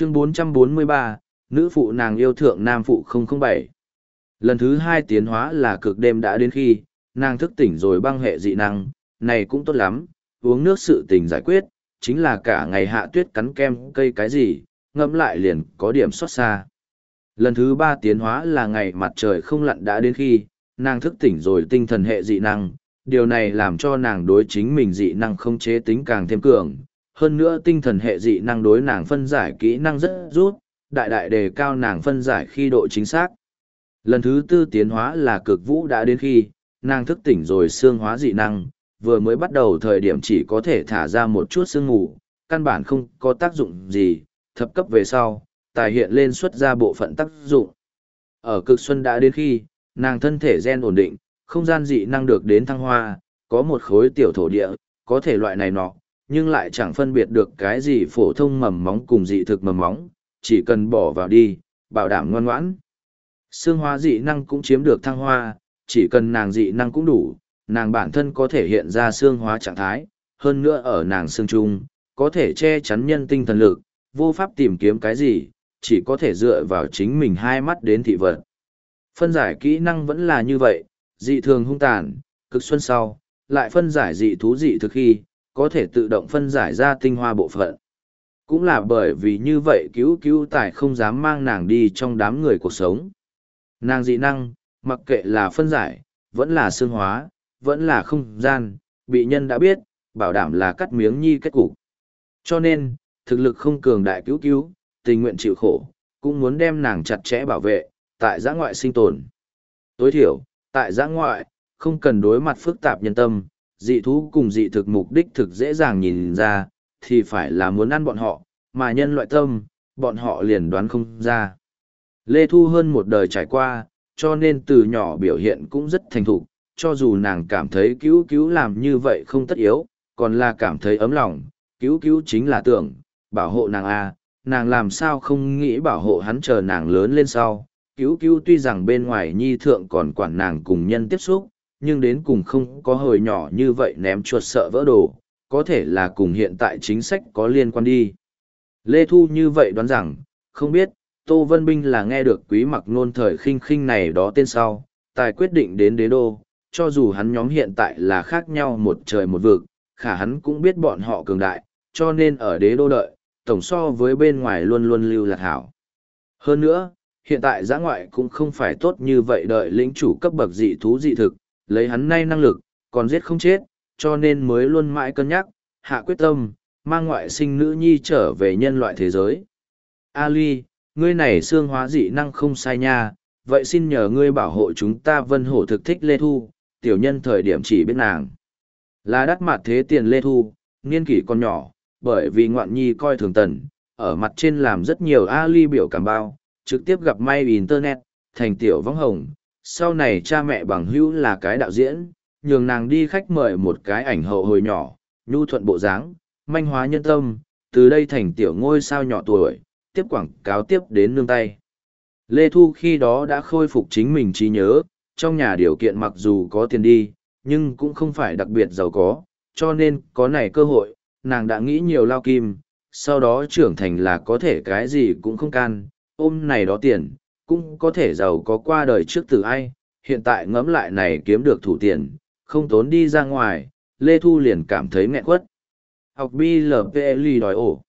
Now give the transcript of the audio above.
chương 443, nữ phụ nàng yêu thượng nam phụ 007. Lần thứ hai tiến hóa là cực đêm đã đến khi, nàng thức tỉnh rồi băng hệ dị năng, này cũng tốt lắm, uống nước sự tình giải quyết, chính là cả ngày hạ tuyết cắn kem cây cái gì, ngẫm lại liền có điểm xót xa. Lần thứ ba tiến hóa là ngày mặt trời không lặn đã đến khi, nàng thức tỉnh rồi tinh thần hệ dị năng, điều này làm cho nàng đối chính mình dị năng không chế tính càng thêm cường. Hơn nữa tinh thần hệ dị năng đối nàng phân giải kỹ năng rất rút, đại đại đề cao nàng phân giải khi độ chính xác. Lần thứ tư tiến hóa là cực vũ đã đến khi, nàng thức tỉnh rồi xương hóa dị năng, vừa mới bắt đầu thời điểm chỉ có thể thả ra một chút xương ngủ căn bản không có tác dụng gì, thập cấp về sau, tài hiện lên xuất ra bộ phận tác dụng. Ở cực xuân đã đến khi, nàng thân thể gen ổn định, không gian dị năng được đến thăng hoa, có một khối tiểu thổ địa, có thể loại này nọ, nhưng lại chẳng phân biệt được cái gì phổ thông mầm móng cùng dị thực mầm móng, chỉ cần bỏ vào đi, bảo đảm ngoan ngoãn. Xương hóa dị năng cũng chiếm được thăng hoa, chỉ cần nàng dị năng cũng đủ, nàng bản thân có thể hiện ra xương hóa trạng thái, hơn nữa ở nàng xương trung, có thể che chắn nhân tinh thần lực, vô pháp tìm kiếm cái gì, chỉ có thể dựa vào chính mình hai mắt đến thị vật. Phân giải kỹ năng vẫn là như vậy, dị thường hung tàn, cực xuân sau, lại phân giải dị thú dị thực khi, có thể tự động phân giải ra tinh hoa bộ phận. Cũng là bởi vì như vậy cứu cứu tài không dám mang nàng đi trong đám người cuộc sống. Nàng dị năng, mặc kệ là phân giải, vẫn là xương hóa, vẫn là không gian, bị nhân đã biết, bảo đảm là cắt miếng nhi kết cục. Cho nên, thực lực không cường đại cứu cứu, tình nguyện chịu khổ, cũng muốn đem nàng chặt chẽ bảo vệ, tại giã ngoại sinh tồn. Tối thiểu, tại giã ngoại, không cần đối mặt phức tạp nhân tâm, dị thú cùng dị thực mục đích thực dễ dàng nhìn ra, thì phải là muốn ăn bọn họ, mà nhân loại tâm, bọn họ liền đoán không ra. Lê Thu hơn một đời trải qua, cho nên từ nhỏ biểu hiện cũng rất thành thục, cho dù nàng cảm thấy cứu cứu làm như vậy không tất yếu, còn là cảm thấy ấm lòng, cứu cứu chính là tưởng, bảo hộ nàng A, nàng làm sao không nghĩ bảo hộ hắn chờ nàng lớn lên sau. Cứu cứu tuy rằng bên ngoài nhi thượng còn quản nàng cùng nhân tiếp xúc, nhưng đến cùng không có hồi nhỏ như vậy ném chuột sợ vỡ đồ, có thể là cùng hiện tại chính sách có liên quan đi. Lê Thu như vậy đoán rằng, không biết, Tô Vân Binh là nghe được quý mặc nôn thời khinh khinh này đó tên sau, tài quyết định đến đế đô, cho dù hắn nhóm hiện tại là khác nhau một trời một vực, khả hắn cũng biết bọn họ cường đại, cho nên ở đế đô đợi, tổng so với bên ngoài luôn luôn lưu lạc hảo. Hơn nữa, hiện tại giã ngoại cũng không phải tốt như vậy đợi lĩnh chủ cấp bậc dị thú dị thực, lấy hắn nay năng lực, còn giết không chết, cho nên mới luôn mãi cân nhắc, hạ quyết tâm, mang ngoại sinh nữ nhi trở về nhân loại thế giới. Ali, ngươi này xương hóa dị năng không sai nha, vậy xin nhờ ngươi bảo hộ chúng ta vân hổ thực thích Lê Thu, tiểu nhân thời điểm chỉ biết nàng. Là đắt mặt thế tiền Lê Thu, niên kỷ còn nhỏ, bởi vì ngoạn nhi coi thường tần, ở mặt trên làm rất nhiều Ali biểu cảm bao, trực tiếp gặp may Internet, thành tiểu vong hồng. Sau này cha mẹ bằng hữu là cái đạo diễn, nhường nàng đi khách mời một cái ảnh hậu hồi nhỏ, nhu thuận bộ dáng, manh hóa nhân tâm, từ đây thành tiểu ngôi sao nhỏ tuổi, tiếp quảng cáo tiếp đến nương tay. Lê Thu khi đó đã khôi phục chính mình trí nhớ, trong nhà điều kiện mặc dù có tiền đi, nhưng cũng không phải đặc biệt giàu có, cho nên có này cơ hội, nàng đã nghĩ nhiều lao kim, sau đó trưởng thành là có thể cái gì cũng không can, ôm này đó tiền, cũng có thể giàu có qua đời trước từ ai, hiện tại ngẫm lại này kiếm được thủ tiền, không tốn đi ra ngoài, Lê Thu liền cảm thấy nghẹn quất. Học BLPLI đòi ổ.